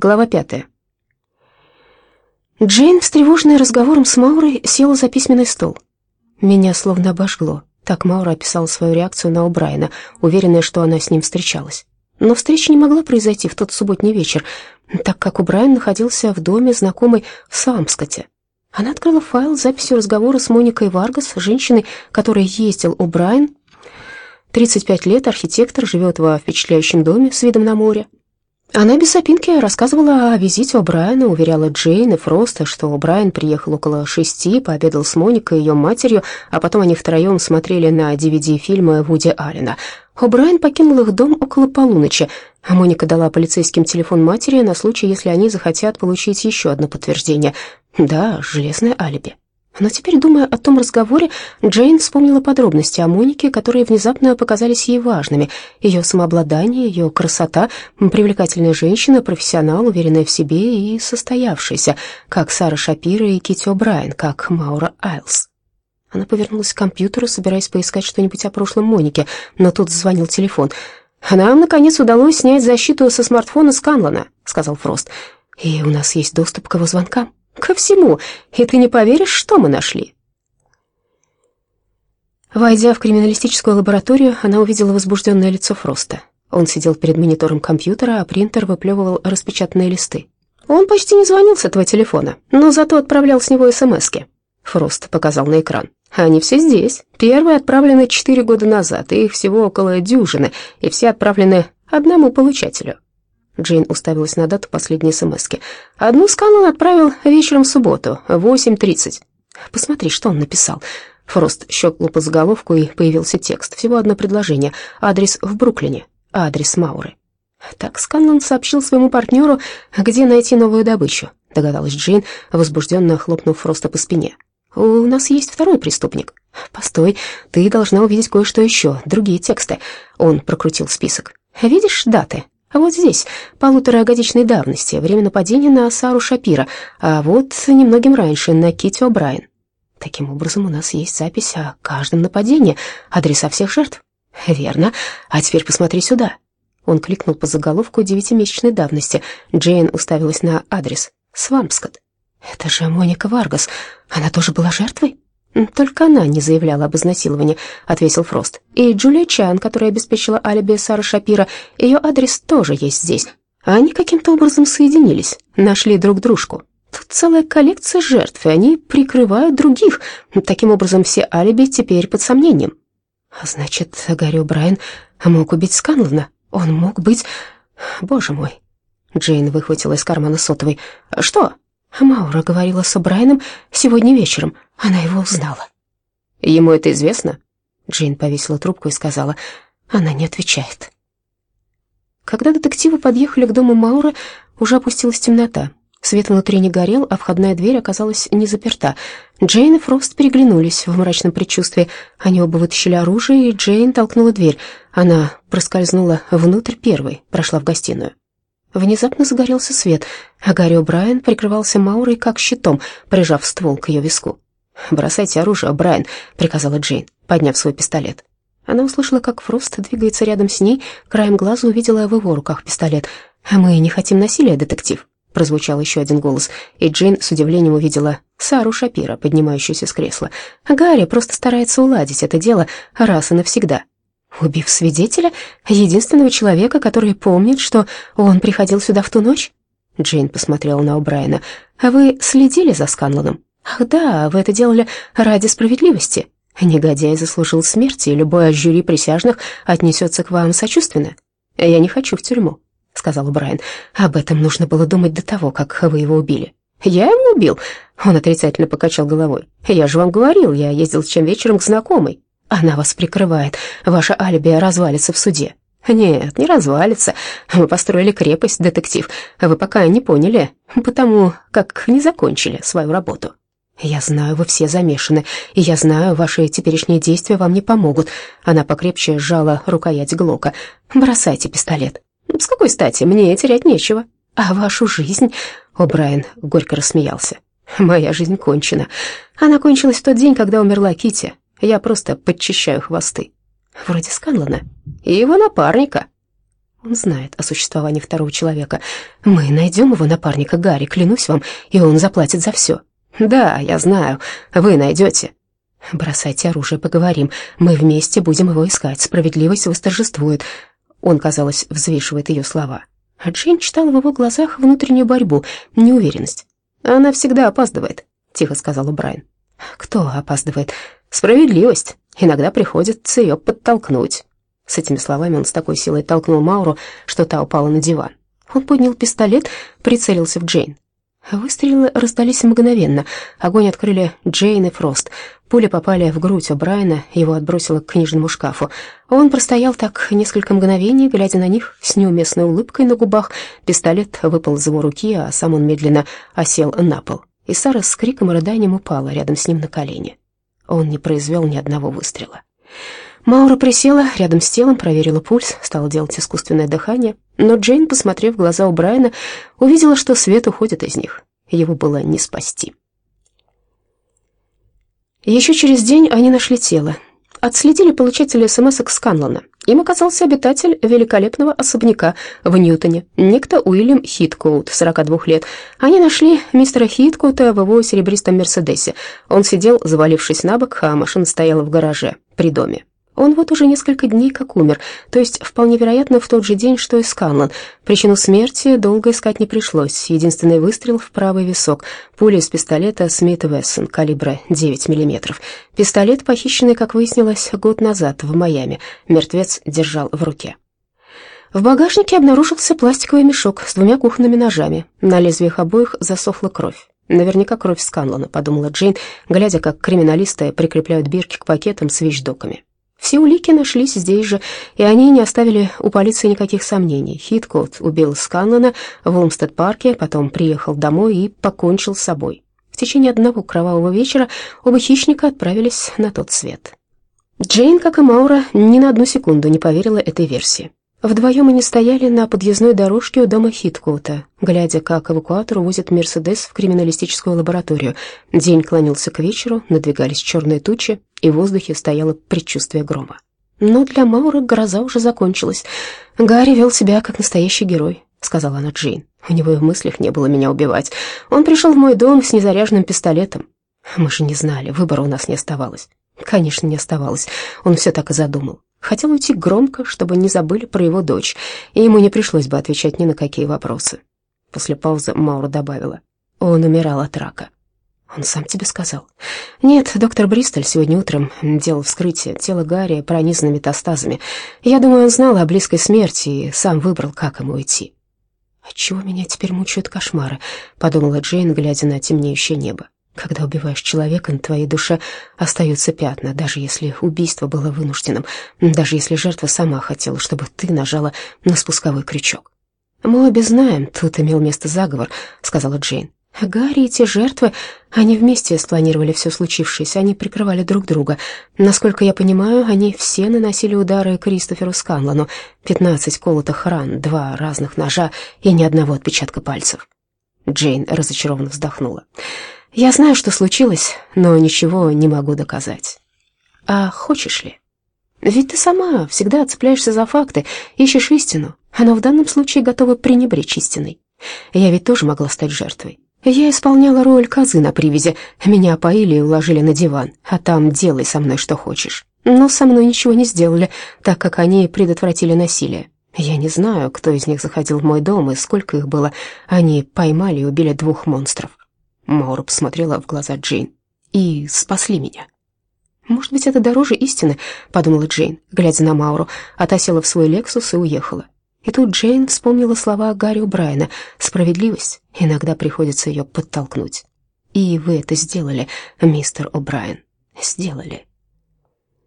Глава пятая. Джейн, встревоженная разговором с Маурой, села за письменный стол. Меня словно обожгло. Так Маура описала свою реакцию на О'Брайена, уверенная, что она с ним встречалась. Но встреча не могла произойти в тот субботний вечер, так как О'Брайен находился в доме знакомой в Самскоте. Она открыла файл с записью разговора с Моникой Варгас, женщиной, которой ездил О'Брайен. 35 лет, архитектор, живет во впечатляющем доме с видом на море. Она без опинки рассказывала о визите О'Брайена, уверяла Джейн и Фроста, что О'Брайен приехал около шести, пообедал с Моникой и ее матерью, а потом они втроем смотрели на DVD-фильмы Вуди Аллена. О'Брайен покинул их дом около полуночи, а Моника дала полицейским телефон матери на случай, если они захотят получить еще одно подтверждение. Да, железное алиби. Но теперь, думая о том разговоре, Джейн вспомнила подробности о Монике, которые внезапно показались ей важными. Ее самообладание, ее красота, привлекательная женщина, профессионал, уверенная в себе и состоявшаяся, как Сара Шапира и Китти О'Брайен, как Маура Айлс. Она повернулась к компьютеру, собираясь поискать что-нибудь о прошлом Монике, но тут зазвонил телефон. «Нам, наконец, удалось снять защиту со смартфона Сканлана», — сказал Фрост. «И у нас есть доступ к его звонкам». Ко всему, и ты не поверишь, что мы нашли. Войдя в криминалистическую лабораторию, она увидела возбужденное лицо Фроста. Он сидел перед монитором компьютера, а принтер выплевывал распечатанные листы. «Он почти не звонил с этого телефона, но зато отправлял с него СМСки». Фрост показал на экран. «Они все здесь. Первые отправлены четыре года назад, и их всего около дюжины, и все отправлены одному получателю. Джейн уставилась на дату последней смски. «Одну скан отправил вечером в субботу, 8.30. Посмотри, что он написал». Фрост щелкнул по заголовку, и появился текст. Всего одно предложение. Адрес в Бруклине. Адрес Мауры. Так Сканлан сообщил своему партнеру, где найти новую добычу, догадалась Джейн, возбужденно хлопнув Фроста по спине. «У нас есть второй преступник». «Постой, ты должна увидеть кое-что еще, другие тексты». Он прокрутил список. «Видишь даты? А вот здесь, полуторагодичной давности, время нападения на Сару Шапира, а вот немногим раньше на Китти О'Брайен. Таким образом, у нас есть запись о каждом нападении, адреса всех жертв. Верно. А теперь посмотри сюда. Он кликнул по заголовку девятимесячной давности. Джейн уставилась на адрес. Свампскот. Это же Моника Варгас. Она тоже была жертвой? «Только она не заявляла об изнасиловании», — ответил Фрост. «И Джулия Чан, которая обеспечила алиби Сары Шапира, ее адрес тоже есть здесь. Они каким-то образом соединились, нашли друг дружку. Тут целая коллекция жертв, и они прикрывают других. Таким образом, все алиби теперь под сомнением». А «Значит, Гарри Брайан мог убить Сканлона? Он мог быть... Боже мой!» Джейн выхватила из кармана сотовой. «Что?» Маура говорила с Брайаном сегодня вечером. Она его узнала. Ему это известно? Джейн повесила трубку и сказала, она не отвечает. Когда детективы подъехали к дому Маура, уже опустилась темнота. Свет внутри не горел, а входная дверь оказалась не заперта. Джейн и Фрост переглянулись в мрачном предчувствии. Они оба вытащили оружие, и Джейн толкнула дверь. Она проскользнула внутрь первой, прошла в гостиную. Внезапно загорелся свет, а Гарри О'Брайен прикрывался Маурой как щитом, прижав ствол к ее виску. «Бросайте оружие, Брайан», — приказала Джейн, подняв свой пистолет. Она услышала, как Фрост двигается рядом с ней, краем глаза увидела в его руках пистолет. «Мы не хотим насилия, детектив», — прозвучал еще один голос, и Джейн с удивлением увидела Сару Шапира, поднимающуюся с кресла. «Гарри просто старается уладить это дело раз и навсегда». Убив свидетеля, единственного человека, который помнит, что он приходил сюда в ту ночь? Джейн посмотрела на О'Брайена. «А вы следили за Сканлоном?» «Ах да, вы это делали ради справедливости. Негодяй заслужил смерти, и любой из жюри присяжных отнесется к вам сочувственно. Я не хочу в тюрьму», — сказал Брайан. «Об этом нужно было думать до того, как вы его убили». «Я его убил?» Он отрицательно покачал головой. «Я же вам говорил, я ездил чем вечером к знакомой». Она вас прикрывает. Ваше алиби развалится в суде. Нет, не развалится. Мы построили крепость, детектив. Вы пока не поняли, потому как не закончили свою работу. Я знаю, вы все замешаны, и я знаю, ваши теперешние действия вам не помогут. Она покрепче сжала рукоять Глока. Бросайте пистолет. С какой стати? Мне терять нечего. А вашу жизнь... О, Брайан горько рассмеялся. Моя жизнь кончена. Она кончилась в тот день, когда умерла Кити. Я просто подчищаю хвосты. Вроде Сканлана и его напарника. Он знает о существовании второго человека. Мы найдем его напарника Гарри, клянусь вам, и он заплатит за все. Да, я знаю, вы найдете. Бросайте оружие, поговорим. Мы вместе будем его искать. Справедливость восторжествует. Он, казалось, взвешивает ее слова. А Джейн читала в его глазах внутреннюю борьбу, неуверенность. «Она всегда опаздывает», — тихо сказал Брайан. «Кто опаздывает?» «Справедливость. Иногда приходится ее подтолкнуть». С этими словами он с такой силой толкнул Мауру, что та упала на диван. Он поднял пистолет, прицелился в Джейн. Выстрелы раздались мгновенно. Огонь открыли Джейн и Фрост. Пули попали в грудь у Брайана, его отбросило к книжному шкафу. Он простоял так несколько мгновений, глядя на них с неуместной улыбкой на губах. Пистолет выпал из его руки, а сам он медленно осел на пол. И Сара с криком и рыданием упала рядом с ним на колени. Он не произвел ни одного выстрела. Маура присела рядом с телом, проверила пульс, стала делать искусственное дыхание. Но Джейн, посмотрев в глаза у Брайана, увидела, что свет уходит из них. Его было не спасти. Еще через день они нашли тело. Отследили получатели смс к Сканлона. Им оказался обитатель великолепного особняка в Ньютоне, некто Уильям Хиткоут, 42 лет. Они нашли мистера Хиткоута в его серебристом Мерседесе. Он сидел, завалившись на бок, а машина стояла в гараже при доме. Он вот уже несколько дней как умер, то есть вполне вероятно в тот же день, что и Сканлан. Причину смерти долго искать не пришлось. Единственный выстрел в правый висок. Пуля из пистолета Смит Вессон калибра 9 мм. Пистолет, похищенный, как выяснилось, год назад в Майами. Мертвец держал в руке. В багажнике обнаружился пластиковый мешок с двумя кухонными ножами. На лезвиях обоих засохла кровь. Наверняка кровь Сканлана, подумала Джейн, глядя, как криминалисты прикрепляют бирки к пакетам с вещдоками. Все улики нашлись здесь же, и они не оставили у полиции никаких сомнений. Хиткот убил Сканлана в Олмстед-парке, потом приехал домой и покончил с собой. В течение одного кровавого вечера оба хищника отправились на тот свет. Джейн, как и Маура, ни на одну секунду не поверила этой версии. Вдвоем они стояли на подъездной дорожке у дома Хиткоута, глядя, как эвакуатор увозит Мерседес в криминалистическую лабораторию. День клонился к вечеру, надвигались черные тучи, и в воздухе стояло предчувствие грома. Но для Маура гроза уже закончилась. «Гарри вел себя как настоящий герой», — сказала она Джейн. «У него и в мыслях не было меня убивать. Он пришел в мой дом с незаряженным пистолетом. Мы же не знали, выбора у нас не оставалось». «Конечно, не оставалось. Он все так и задумал. Хотел уйти громко, чтобы не забыли про его дочь, и ему не пришлось бы отвечать ни на какие вопросы. После паузы Маура добавила. Он умирал от рака. Он сам тебе сказал? Нет, доктор Бристоль сегодня утром делал вскрытие. Тело Гарри пронизано метастазами. Я думаю, он знал о близкой смерти и сам выбрал, как ему уйти. «Отчего меня теперь мучают кошмары?» — подумала Джейн, глядя на темнеющее небо. Когда убиваешь человека, на твоей душе остаются пятна, даже если убийство было вынужденным, даже если жертва сама хотела, чтобы ты нажала на спусковой крючок. «Мы обе знаем, тут имел место заговор», — сказала Джейн. «Гарри и те жертвы, они вместе спланировали все случившееся, они прикрывали друг друга. Насколько я понимаю, они все наносили удары Кристоферу Сканлану. Пятнадцать колотых ран, два разных ножа и ни одного отпечатка пальцев». Джейн разочарованно вздохнула. Я знаю, что случилось, но ничего не могу доказать. А хочешь ли? Ведь ты сама всегда цепляешься за факты, ищешь истину, но в данном случае готова пренебречь истиной. Я ведь тоже могла стать жертвой. Я исполняла роль козы на привязи. Меня поили и уложили на диван, а там делай со мной что хочешь. Но со мной ничего не сделали, так как они предотвратили насилие. Я не знаю, кто из них заходил в мой дом и сколько их было. Они поймали и убили двух монстров. Маура посмотрела в глаза Джейн. «И спасли меня». «Может быть, это дороже истины», — подумала Джейн, глядя на Мауру, а в свой Лексус и уехала. И тут Джейн вспомнила слова Гарри Брайана: «Справедливость, иногда приходится ее подтолкнуть». «И вы это сделали, мистер О'Брайен, сделали».